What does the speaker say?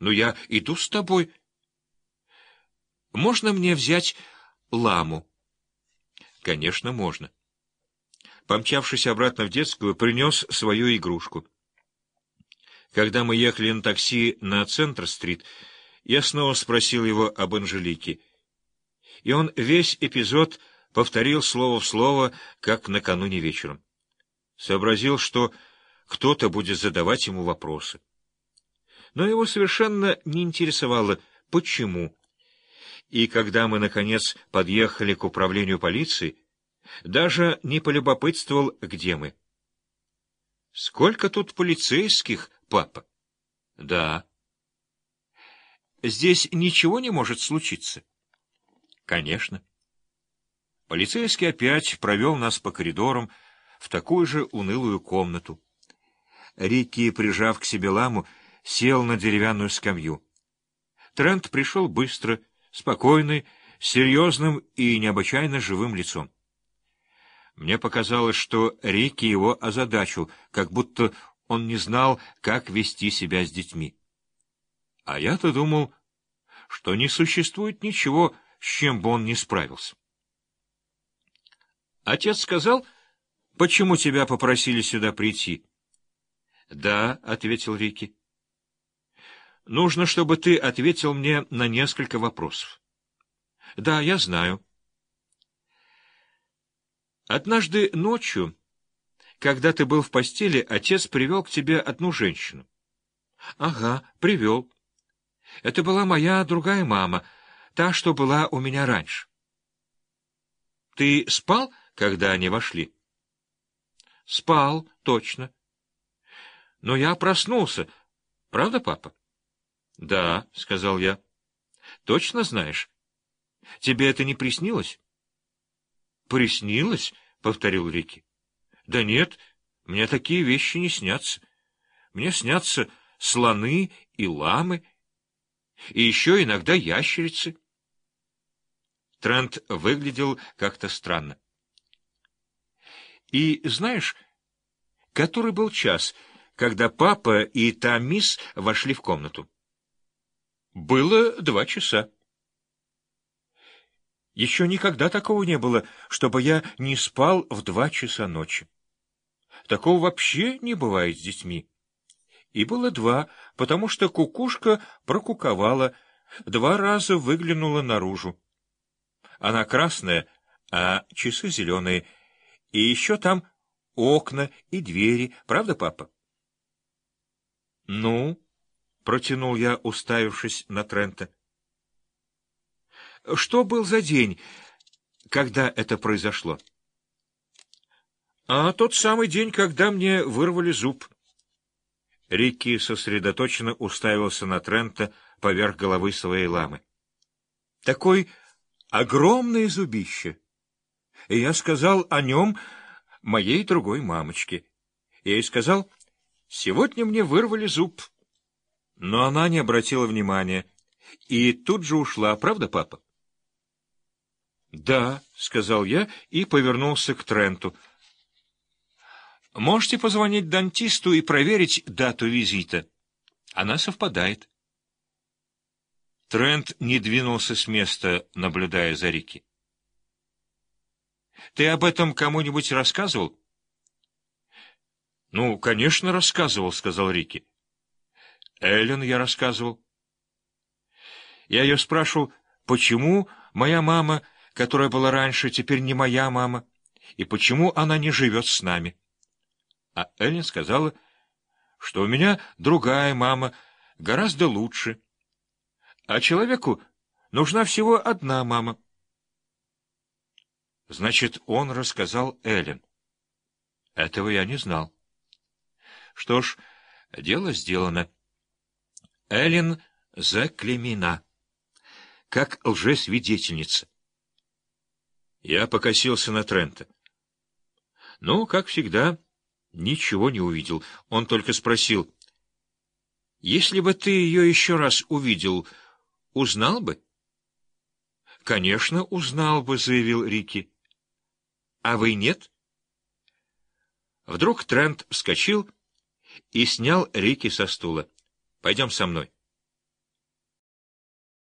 Ну, я иду с тобой. Можно мне взять ламу? Конечно, можно. Помчавшись обратно в детскую, принес свою игрушку. Когда мы ехали на такси на Центр-стрит, я снова спросил его об Анжелике. И он весь эпизод повторил слово в слово, как накануне вечером. Сообразил, что кто-то будет задавать ему вопросы. Но его совершенно не интересовало, почему. И когда мы, наконец, подъехали к управлению полиции, даже не полюбопытствовал, где мы. — Сколько тут полицейских, папа? — Да. — Здесь ничего не может случиться? — Конечно. Полицейский опять провел нас по коридорам в такую же унылую комнату. Рикки, прижав к себе ламу, сел на деревянную скамью. Трент пришел быстро, спокойный, серьезным и необычайно живым лицом. Мне показалось, что Рикки его озадачил, как будто он не знал, как вести себя с детьми. А я-то думал, что не существует ничего, с чем бы он не справился. Отец сказал, почему тебя попросили сюда прийти? — Да, — ответил Рики. — Нужно, чтобы ты ответил мне на несколько вопросов. — Да, я знаю. Однажды ночью, когда ты был в постели, отец привел к тебе одну женщину. — Ага, привел. Это была моя другая мама, та, что была у меня раньше. — Ты спал, когда они вошли? — Спал, точно. — но я проснулся. Правда, папа? — Да, — сказал я. — Точно знаешь? Тебе это не приснилось? — Приснилось? — повторил Рики. — Да нет, мне такие вещи не снятся. Мне снятся слоны и ламы, и еще иногда ящерицы. Трент выглядел как-то странно. — И знаешь, который был час — когда папа и та мисс вошли в комнату. Было два часа. Еще никогда такого не было, чтобы я не спал в два часа ночи. Такого вообще не бывает с детьми. И было два, потому что кукушка прокуковала, два раза выглянула наружу. Она красная, а часы зеленые, и еще там окна и двери, правда, папа? «Ну?» — протянул я, уставившись на Трента. «Что был за день, когда это произошло?» «А тот самый день, когда мне вырвали зуб». Рикки сосредоточенно уставился на Трента поверх головы своей ламы. «Такой огромное зубище!» И я сказал о нем моей другой мамочке. Я ей сказал... Сегодня мне вырвали зуб. Но она не обратила внимания и тут же ушла, правда, папа? — Да, — сказал я и повернулся к Тренту. — Можете позвонить дантисту и проверить дату визита. Она совпадает. Трент не двинулся с места, наблюдая за Рики. — Ты об этом кому-нибудь рассказывал? — ну, конечно, рассказывал, — сказал Рики. Эллен я рассказывал. Я ее спрашивал, почему моя мама, которая была раньше, теперь не моя мама, и почему она не живет с нами. А Эллен сказала, что у меня другая мама, гораздо лучше. А человеку нужна всего одна мама. Значит, он рассказал Эллен. Этого я не знал. Что ж, дело сделано. Эллен заклемена, как лжесвидетельница. Я покосился на Трента. Ну, как всегда, ничего не увидел. Он только спросил, «Если бы ты ее еще раз увидел, узнал бы?» «Конечно, узнал бы», — заявил Рики. «А вы нет?» Вдруг Трент вскочил и снял Рики со стула. — Пойдем со мной.